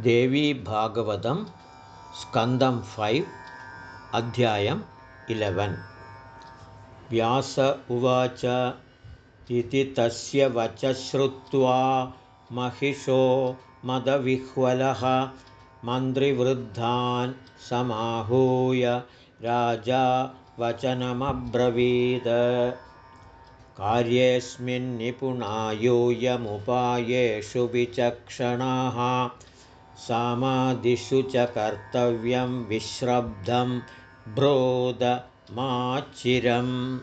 देवीभागवतं स्कन्दं फैव् अध्यायम् इलेवन्। व्यास उवाच इति तस्य वच श्रुत्वा महिषो मदविह्वलः मन्त्रिवृद्धान् समाहूय राजा वचनमब्रवीद। कार्येऽस्मिन्निपुणायूयमुपायेषु विचक्षणाः सामादिषु च कर्तव्यं विश्रब्धं ब्रोदमाचिरम्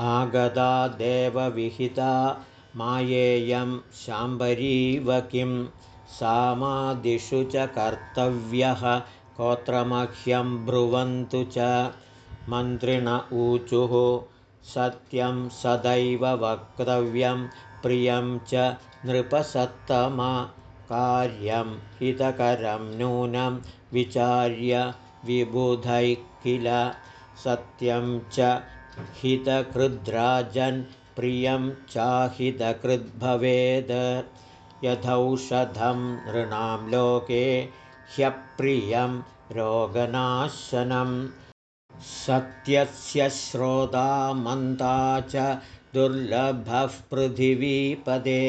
आगता देवविहिता मायेयं शाम्बरीव किं? सामादिषु च कर्तव्यः कोत्रमह्यं ब्रुवन्तु च। मन्त्रिण ऊचुः सत्यं सदैव वक्तव्यं प्रियं च नृपसत्तम कार्यं हितकरं नूनं विचार्य विबुधैः किल सत्यं च हितकृद्राजन् प्रियं चाहितकृद्भवेद्। यथौषधं नृणां लोके ह्यप्रियं रोगनाशनं। सत्यस्य श्रोता मन्ता च दुर्लभः पृथिवीपदे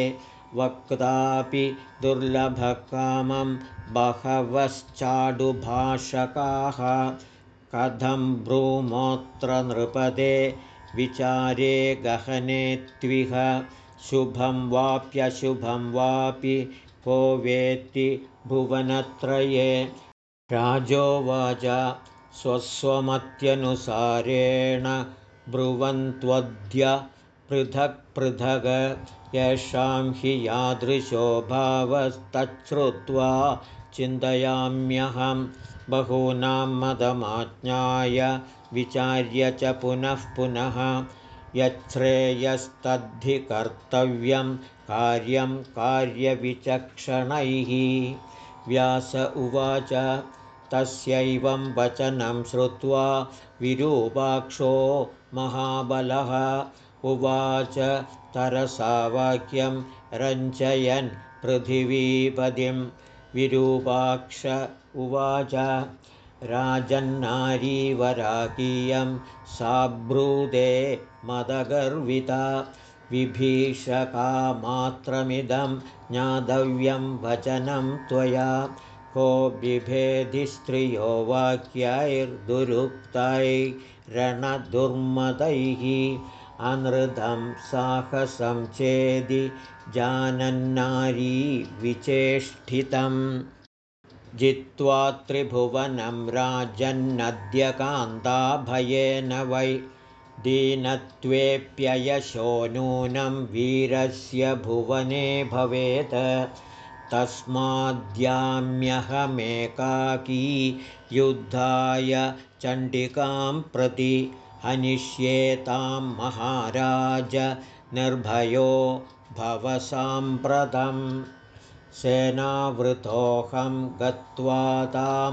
वक्तापि दुर्लभकामं बहवश्चाडुभाषकाः। कथं ब्रूमोऽत्र नृपदे विचारे गहने त्विह शुभं वाप्यशुभं वापि को वेत्ति भुवनत्रये। राजोवाच स्वस्वमत्यनुसारेण ब्रुवन्त्वद्य पृथक् पृथग येषां हि यादृशो भावस्तच्छ्रुत्वा चिन्तयाम्यहं बहूनां मदमाज्ञाय विचार्य च पुनः पुनः यच्छ्रेयस्तद्धि कर्तव्यं कार्यं कार्यविचक्षणैः। व्यास उवाच तस्यैवं वचनं श्रुत्वा विरूपाक्षो महाबलः उवाच तरसा वाक्यं रञ्जयन् पृथिवीपदिं। विरूपाक्ष उवाच राजन्नारीवराकीयं साब्रूदे मदगर्विता। विभीषकामात्रमिदं ज्ञातव्यं वचनं त्वया। को बिभेदि स्त्रियो वाक्यैर्दुरुक्तैरणदुर्मदैः अनृतं साहसं चेदि जानन्नारी विचेष्टितं जित्वा त्रिभुवनं राजन्नद्यकान्ताभयेन वै दीनत्वेऽप्ययशो नूनं वीरस्य भुवने भवेत्। तस्माद्याम्यहमेकाकी युद्धाय चण्डिकां प्रति हनिष्येतां महाराज निर्भयो भवसाम्प्रतं सेनावृतोऽहं गत्वा तां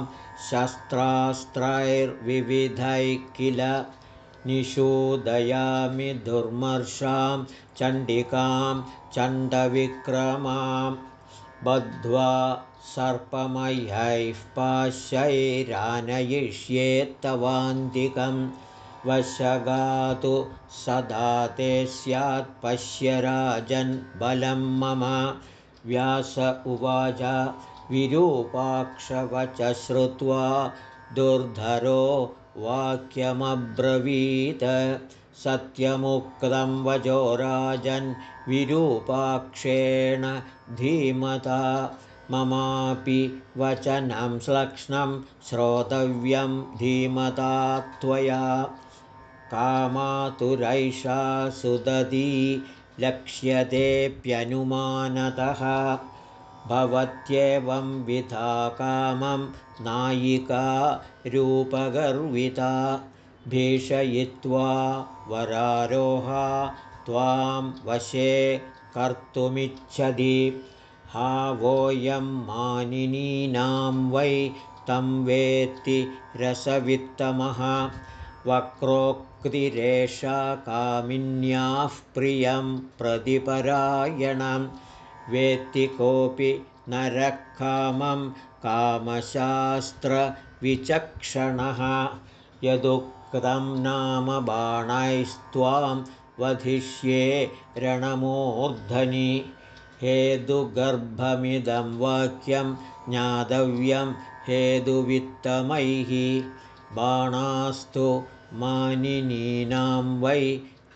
शस्त्रास्त्रैर्विविधैः किल निषूदयामि दुर्मर्षां चण्डिकां चण्डविक्रमां बद्ध्वा सर्पमह्यैः पाशैरानयिष्येत्तवान्तिकं वशगातु सदा ते स्यात् पश्य राजन् बलं मम। व्यास उवाच विरूपाक्षवच श्रुत्वा दुर्धरो वाक्यमब्रवीत्। सत्यमुक्तं वजो राजन् विरूपाक्षेण धीमता। ममापि वचनं श्लक्ष्णं श्रोतव्यं धीमता त्वया कामातुरैषा सुदती लक्ष्यतेऽप्यनुमानतः। भवत्येवं विधा कामं नायिका रूपगर्विता। भीषयित्वा वरारोहा त्वां वशे कर्तुमिच्छति। हा वोऽयं मानिनीनां वै तं वेत्ति रसवित्तमः वक्रोक्तिरेषा कामिन्याः प्रियं प्रतिपरायणं वेत्ति कोऽपि नरकामं कामशास्त्रविचक्षणः। यदुक्तं नाम बाणैस्त्वां वधिष्ये रणमूर्धनि। हेदुगर्भमिदं वाक्यं ज्ञातव्यं हेदुवित्तमैः बाणास्तु मानिनीनां वै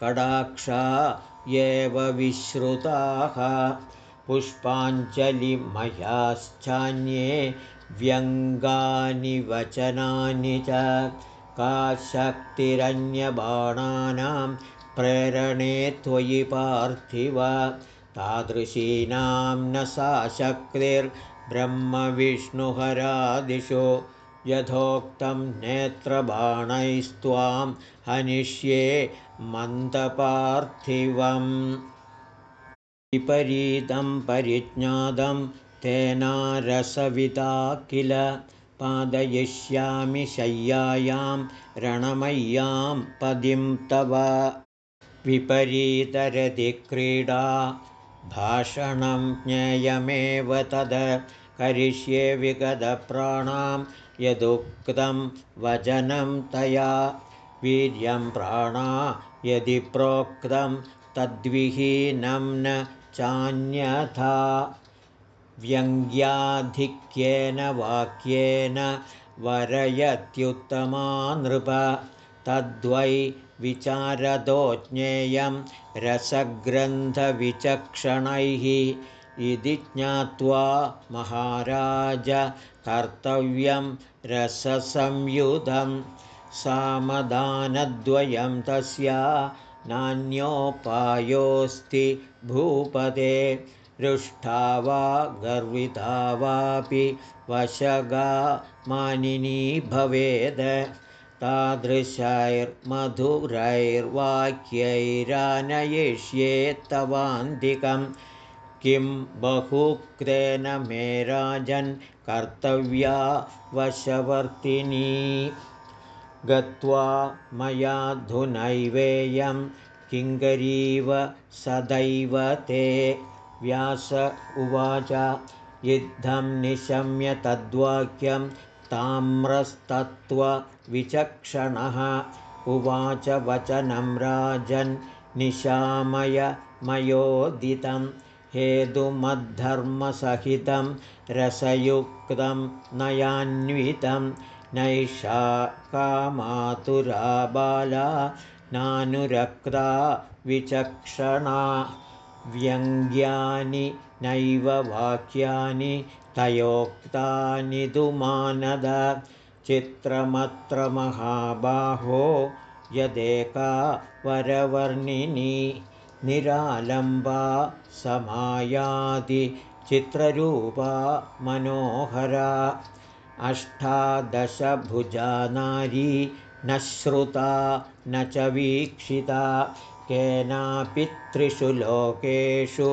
कडाक्षा एव विश्रुताः। पुष्पाञ्जलिमयाश्चान्ये व्यङ्गानि वचनानि च का शक्तिरन्यबाणानां प्रेरणे त्वयि पार्थिव। तादृशीनां न सा शक्तिर्ब्रह्मविष्णुहरादिषु यथोक्तं नेत्रबाणैस्त्वां हनिष्ये मन्दपार्थिवम्। विपरीतं परिज्ञातं तेनारसविता किल? पादयिष्यामि शय्यायां रणमय्यां पदिं तव। विपरीतरतिक्रीडा भाषणं ज्ञेयमेव तद्। करिष्ये विगतप्राणां यदुक्तं वचनं तया वीर्यं प्राणा यदि प्रोक्तं तद्विहीनं न चान्यथा। व्यङ्ग्याधिक्येन वाक्येन वरयत्युत्तमा नृप तद्वै विचारदो ज्ञेयं रसग्रन्थविचक्षणैः इति ज्ञात्वा महाराज कर्तव्यं रससंयुधं सामदानद्वयं तस्या नान्योपायोऽस्ति भूपदे रुष्टा वा गर्विता वापि वशगा मानिनी भवेद्। तादृशैर्मधुरैर्वाक्यैरानयिष्येत्तवान्तिकं किं बहुक्तेन मे राजन् कर्तव्या वशवर्तिनी। गत्वा मयाधुनैवेयं किङ्करीव सदैव ते। व्यास उवाच युद्धं निशम्य तद्वाक्यं ताम्रस्तत्त्वविचक्षणः उवाच वचनं राजन् निशामय मयोदितं हेतुमद्धर्मसहितं रसयुक्तं नयान्वितं नैषा कामातुरा बाला नानुरक्ता विचक्षणा व्यङ्ग्यानि नैव वाक्यानि तयोक्तानि तु मानद चित्रमत्र महाबाहो यदेका वरवर्णिनी निरालम्बा चित्ररूपा मनोहरा अष्टादशभुजा नारी न श्रुता न च वीक्षिता केनापि त्रिषु लोकेषु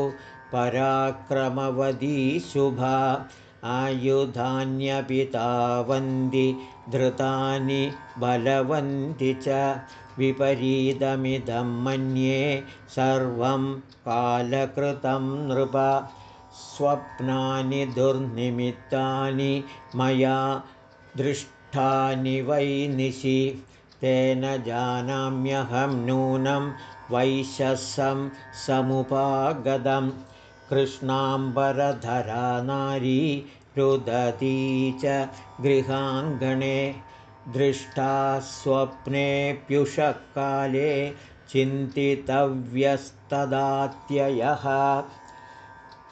पराक्रमवदी शुभा आयुधान्यपि तावन्ति धृतानि बलवन्ति च विपरीतमिदं मन्ये सर्वं कालकृतं नृप स्वप्नानि दुर्निमित्तानि मया दृष्टानि वैनिशि तेन जानाम्यहं नूनं वैशसं समुपागतं कृष्णाम्बरधरा नारी रुदती च गृहाङ्गणे दृष्टा स्वप्नेऽप्युषकाले चिन्तितव्यस्तदात्ययः।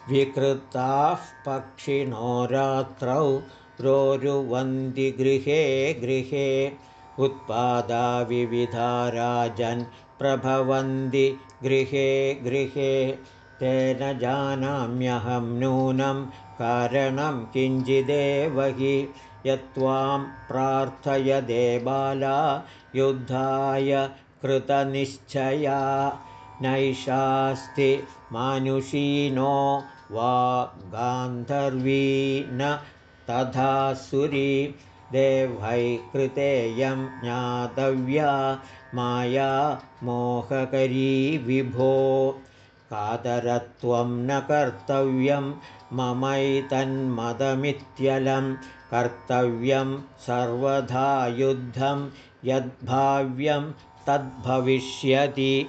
विकृताः पक्षिणो रात्रौ रोरुवन्ति गृहे गृहे। उत्पादा विविधा राजन् प्रभवन्ति गृहे गृहे तेन जानाम्यहं नूनं कारणं किञ्चिदेव हि यत्त्वां प्रार्थयदे बाला युद्धाय कृतनिश्चया। नैषास्ति मानुषीनो वा गान्धर्वी न तथासुरी देवै कृतेयं ज्ञातव्या माया मोहकरी विभो कादरत्वं न कर्तव्यं ममैतन्मदमित्यलं कर्तव्यं सर्वधा युद्धं यद्भाव्यं तद्भविष्यति।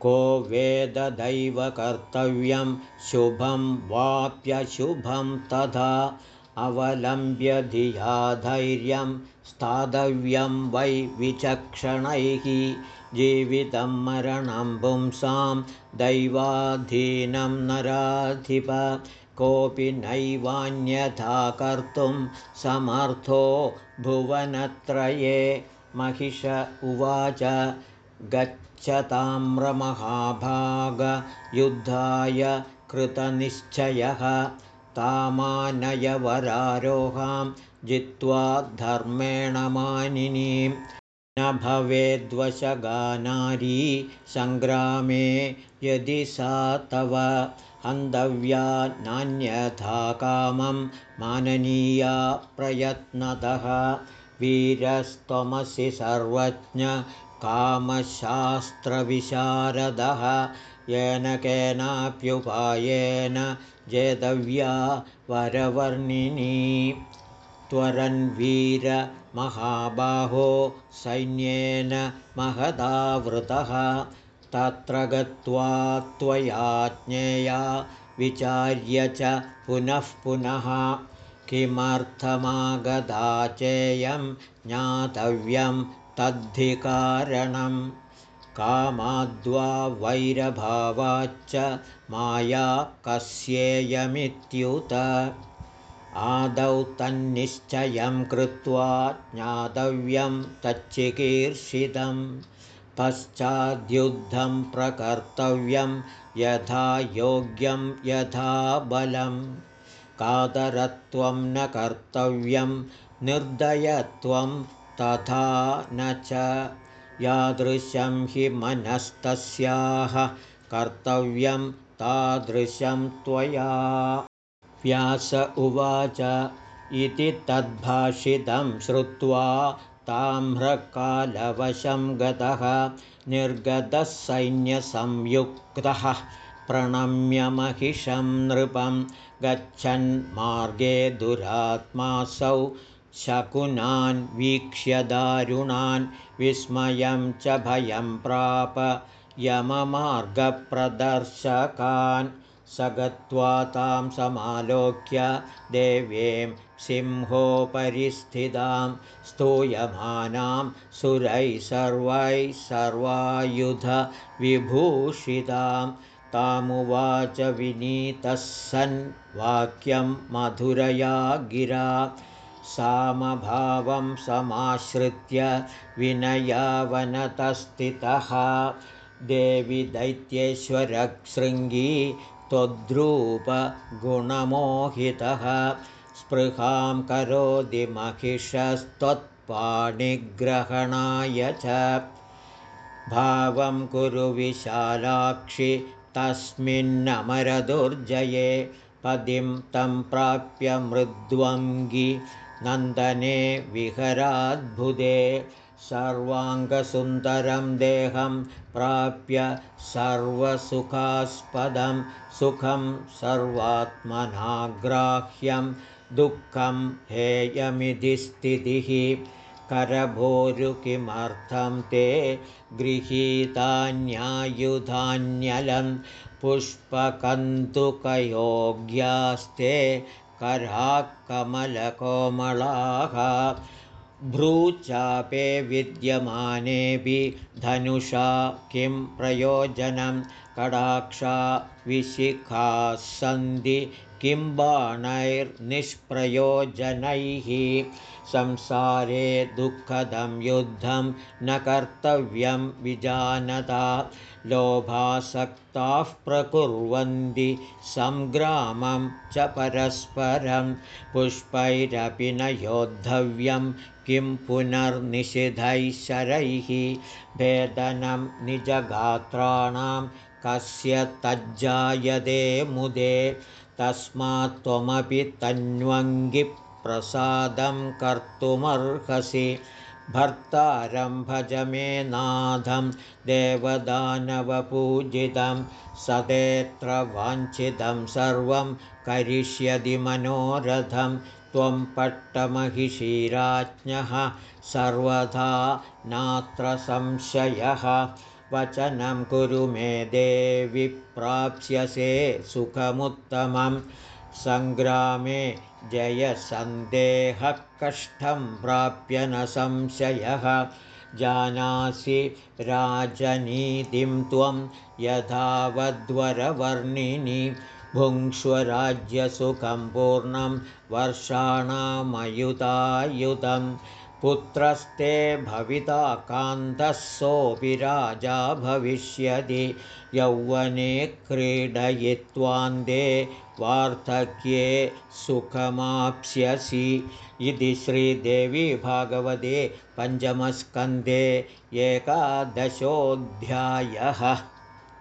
को वेददैवकर्तव्यं शुभं वाप्यशुभं तथा अवलम्ब्य धिया धैर्यं स्थातव्यं वै विचक्षणैः जीवितं मरणं पुंसां दैवाधीनं नराधिप। कोऽपि नैवान्यथा कर्तुं समर्थो भुवनत्रये। महिष उवाच गच्छताम्रमहाभागयुद्धाय कृतनिश्चयः। तामानयवरारोहां जित्वा धर्मेण मानिनीं न भवेद्वशगानारी सङ्ग्रामे यदि सा तव हन्तव्या नान्यथा कामं माननीया प्रयत्नतः। वीरस्त्वमसि सर्वज्ञ कामशास्त्रविशारदः। येन केनाप्युपायेन जेतव्या वरवर्णिनी त्वरन्वीरमहाबाहो सैन्येन महदावृतः तत्र गत्वा त्वया ज्ञेया विचार्य च पुनः पुनः किमर्थमागदा चेयं ज्ञातव्यं तद्धिकारणं? कामाद्वा वैरभावाच्च माया कस्येयमित्युत आदौ तन्निश्चयं कृत्वा ज्ञातव्यं तच्चिकीर्षितं पश्चाद्युद्धं प्रकर्तव्यं यथा योग्यं यथा बलं। कादरत्वं न कर्तव्यं निर्दयत्वं तथा न च। यादृशं हि मनस्तस्याः कर्तव्यं तादृशं त्वया व्यास उवाच इति तद्भाषितं श्रुत्वा ताम्रकालवशं गतः निर्गतः सैन्यसंयुक्तः प्रणम्यमहिषं नृपं गच्छन् मार्गे दुरात्मासौ शकुनान् वीक्ष्य दारुणान् विस्मयं च भयं प्राप यममार्गप्रदर्शकान् स गत्वा तां समालोक्य देवीं सिंहोपरिस्थितां स्तूयमानां सुरैः सर्वैः सर्वायुधविभूषितां। तामुवाच विनीतः सन् वाक्यं मधुरया गिरा। सामभावं समाश्रित्य विनयावनतस्थितः। देवि दैत्येश्वरशृङ्गी त्वद्रूपगुणमोहितः। स्पृहां करोति महिषस्त्वत्पाणिग्रहणाय च। भावं कुरु विशालाक्षि तस्मिन्नमरदुर्जये। पदिं तं प्राप्य मृद्वङ्गि नन्दने विहराद्भुते सर्वाङ्गसुन्दरं देहं प्राप्य सर्वसुखास्पदं सुखं सर्वात्मनाग्राह्यं दुःखं हेयमिति स्थितिः। करभोरु किमर्थं ते गृहीतान्यायुधान्यलं पुष्पकन्दुकयोग्यास्ते कराः कमलकोमलाः भ्रूचापे विद्यमानेऽपि धनुषा किं प्रयोजनं? कडाक्षा विशिखाः सन्ति किं बाणैर्निष्प्रयोजनैः संसारे दुःखदं युद्धं न कर्तव्यं विजानता। लोभासक्ताः प्रकुर्वन्ति सङ्ग्रामं च परस्परं। पुष्पैरपि न योद्धव्यं किं पुनर्निषिधैः शरैः। वेदनं निजगात्राणां कस्य तज्जायते मुदे तस्मात् त्वमपि तन्वङ्गिप्रसादं कर्तुमर्हसि। भर्तारं भज मे नाथं देवदानवपूजितं सदेत्र वाञ्छितं सर्वं करिष्यति मनोरथं। त्वं पट्टमहिषीराज्ञः सर्वथा नात्र संशयः वचनं कुरु मे देवि प्राप्स्यसे सुखमुत्तमं। सङ्ग्रामे जयसन्देहः कष्टं प्राप्य न संशयः। जानासि राजनीतिं त्वं यथावद्वरवर्णिनि। भुङ्क्ष्वराज्यसुखं पूर्णं वर्षाणामयुतायुधं पुत्रस्ते भविता कान्तः सोऽपि राजा भविष्यति। यौवने क्रीडयित्वान्दे वार्धक्ये सुखमाप्स्यसि। इति श्रीदेवी भागवते पञ्चमस्कन्धे एकादशोऽध्यायः